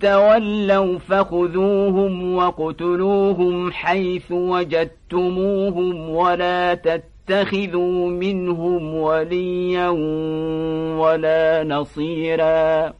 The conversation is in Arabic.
تولوا فخذوهم وقتلوهم حيث وجدتموهم ولا تتخذوا منهم وليا ولا نصيراً